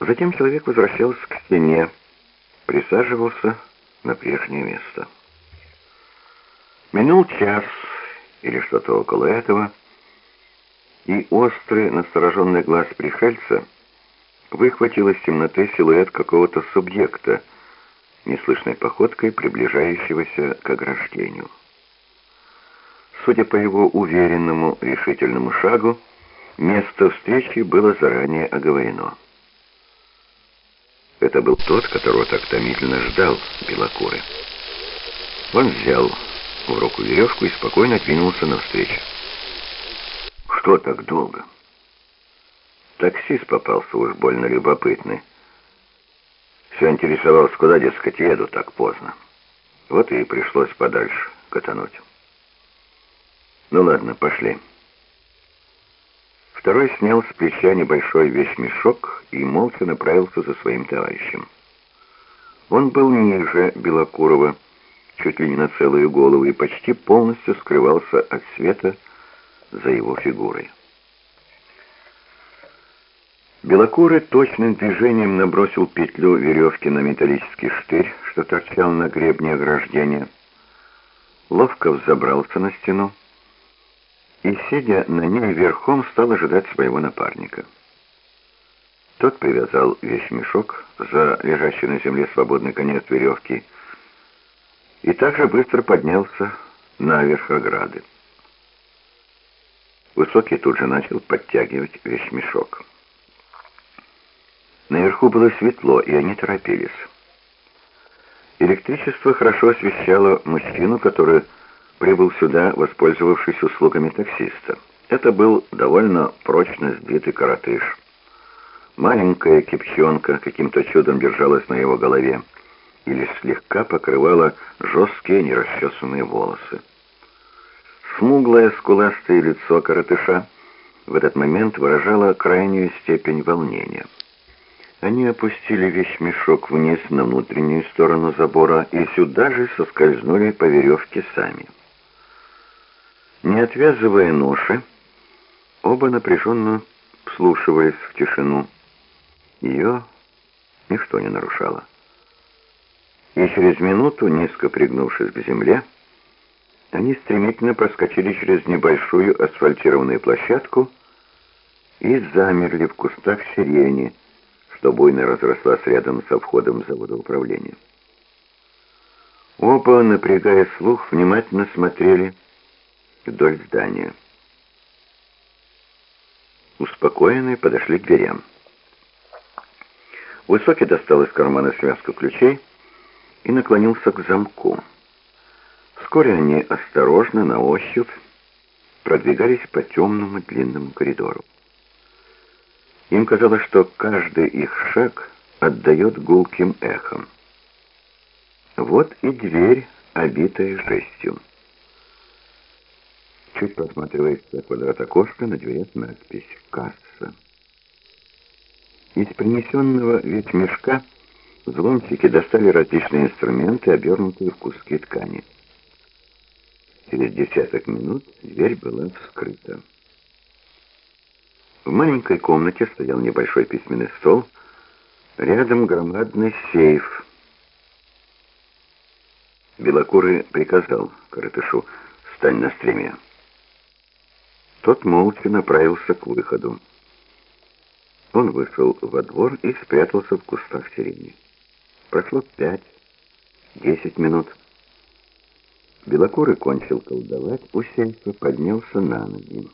Затем человек возвращался к стене, присаживался на прежнее место. Минул час или что-то около этого, и острый, настороженный глаз пришельца выхватил из темноты силуэт какого-то субъекта, неслышной походкой приближающегося к ограждению. Судя по его уверенному, решительному шагу, место встречи было заранее оговорено. Это был тот, которого так томительно ждал Белокурый. Он взял в руку веревку и спокойно двинулся навстречу. «Что так долго?» Таксист попался уж больно любопытный. Все интересовался, куда, дескать, еду так поздно. Вот и пришлось подальше катануть. Ну ладно, пошли. Второй снял с плеча небольшой вещмешок и молча направился за своим товарищем. Он был ниже Белокурова, чуть ли не на целую голову, и почти полностью скрывался от света за его фигурой. Белокурый точным движением набросил петлю веревки на металлический штырь, что торчал на гребне ограждения, ловко взобрался на стену и, сидя на ней верхом, стал ожидать своего напарника. Тот привязал вещмешок за лежащий на земле свободный конец веревки и также быстро поднялся наверх ограды. Высокий тут же начал подтягивать вещмешок. Наверху было светло, и они торопились. Электричество хорошо освещало мужчину, который прибыл сюда, воспользовавшись услугами таксиста. Это был довольно прочно сбитый коротыш. Маленькая кипчонка каким-то чудом держалась на его голове и лишь слегка покрывала жесткие нерасчесанные волосы. Смуглое скуластое лицо коротыша в этот момент выражало крайнюю степень волнения. Они опустили вещмешок вниз на внутреннюю сторону забора и сюда же соскользнули по веревке сами. Не отвязывая ноши, оба напряженно вслушиваясь в тишину. Ее ничто не нарушало. И через минуту, низко пригнувшись к земле, они стремительно проскочили через небольшую асфальтированную площадку и замерли в кустах сирени, что буйно разрослась рядом со входом завода управления. Оба, напрягая слух, внимательно смотрели вдоль здания. Успокоенные подошли к дверям. Высокий достал из кармана связку ключей и наклонился к замку. Вскоре они осторожно, на ощупь, продвигались по темному длинному коридору. Им казалось, что каждый их шаг отдает гулким эхом. Вот и дверь, обитая жестью. Чуть просматривается квадрат окошка, на двери надпись «Касса». Из принесенного ведь мешка взломщики достали различные инструменты, обернутые в куски ткани. Через десяток минут дверь была вскрыта. В маленькой комнате стоял небольшой письменный стол, рядом громадный сейф. Белокурый приказал Коротышу «Стань на стреме». Тот молча направился к выходу. Он вышел во двор и спрятался в кустах сирени. Прошло пять-десять минут. Белокурый кончил колдовать, у сельца поднялся на ноги.